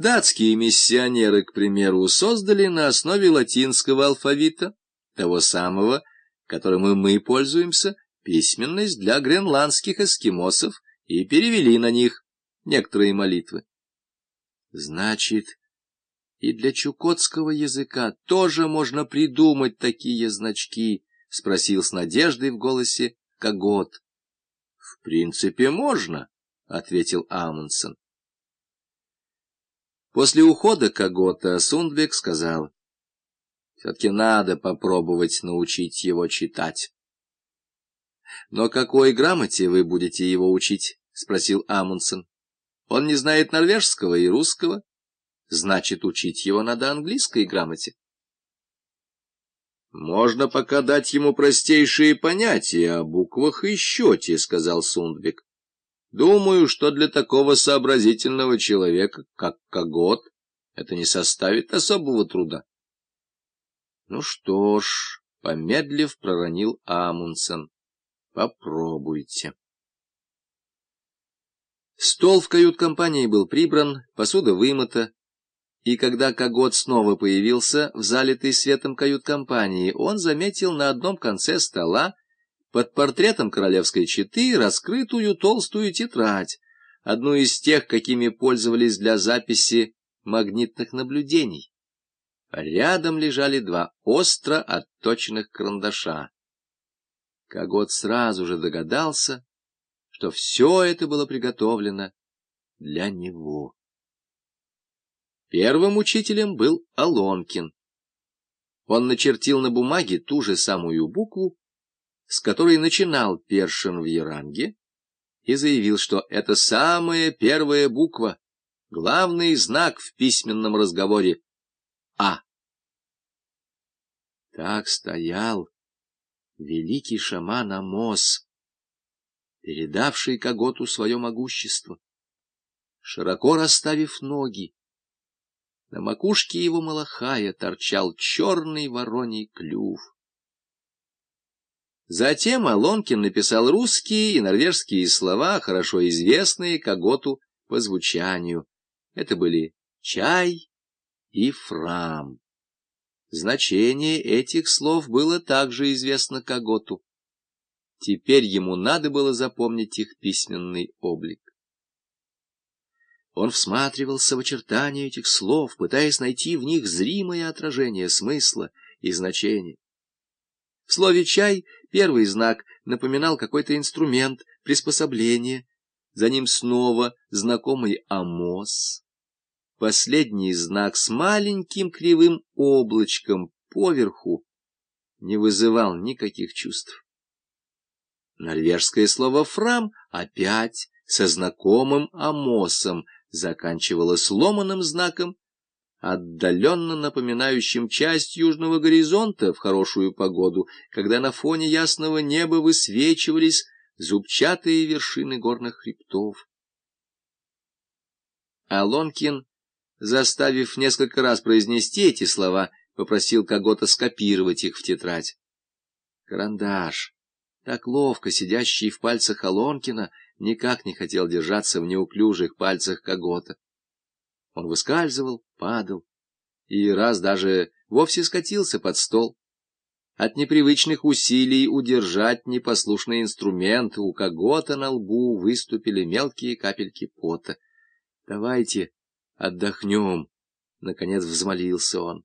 Датские миссионеры, к примеру, создали на основе латинского алфавита, того самого, которым и мы пользуемся, письменность для гренландских эскимосов и перевели на них некоторые молитвы. Значит, и для чукотского языка тоже можно придумать такие значки, — спросил с надеждой в голосе Когот. — В принципе, можно, — ответил Амундсен. После ухода Когота Сундбек сказал, «Все-таки надо попробовать научить его читать». «Но какой грамоте вы будете его учить?» — спросил Амундсен. «Он не знает норвежского и русского. Значит, учить его надо английской грамоте». «Можно пока дать ему простейшие понятия о буквах и счете», — сказал Сундбек. Думаю, что для такого сообразительного человека, как Когот, это не составит особого труда. Ну что ж, помедлив, проронил Амундсен. Попробуйте. Стол в кают-компании был прибран, посуда вымыта, и когда Когот снова появился в залитой светом кают-компании, он заметил на одном конце стола под портретом королевской четы раскрытую толстую тетрадь, одну из тех, какими пользовались для записи магнитных наблюдений. Рядом лежали два остро отточенных карандаша. Когот сразу же догадался, что все это было приготовлено для него. Первым учителем был Алонкин. Он начертил на бумаге ту же самую букву, с которой начинал Першин в Яранге, и заявил, что это самая первая буква, главный знак в письменном разговоре «А». Так стоял великий шаман Амос, передавший Коготу свое могущество, широко расставив ноги. На макушке его малахая торчал черный вороний клюв. Затем Алонкин написал русские и норвежские слова, хорошо известные Коготу по звучанию. Это были «чай» и «фрам». Значение этих слов было также известно Коготу. Теперь ему надо было запомнить их письменный облик. Он всматривался в очертания этих слов, пытаясь найти в них зримое отражение смысла и значения. В слове «чай» первый знак напоминал какой-то инструмент, приспособление. За ним снова знакомый «Амос». Последний знак с маленьким кривым облачком поверху не вызывал никаких чувств. Норвежское слово «фрам» опять со знакомым «Амосом» заканчивало сломанным знаком отдаленно напоминающим часть южного горизонта в хорошую погоду, когда на фоне ясного неба высвечивались зубчатые вершины горных хребтов. Алонкин, заставив несколько раз произнести эти слова, попросил кого-то скопировать их в тетрадь. Карандаш, так ловко сидящий в пальцах Алонкина, никак не хотел держаться в неуклюжих пальцах Когота. Он выскальзывал, падал и раз даже вовсе скатился под стол. От непривычных усилий удержать непослушный инструмент у кого-то на лбу выступили мелкие капельки пота. — Давайте отдохнем, — наконец взмолился он.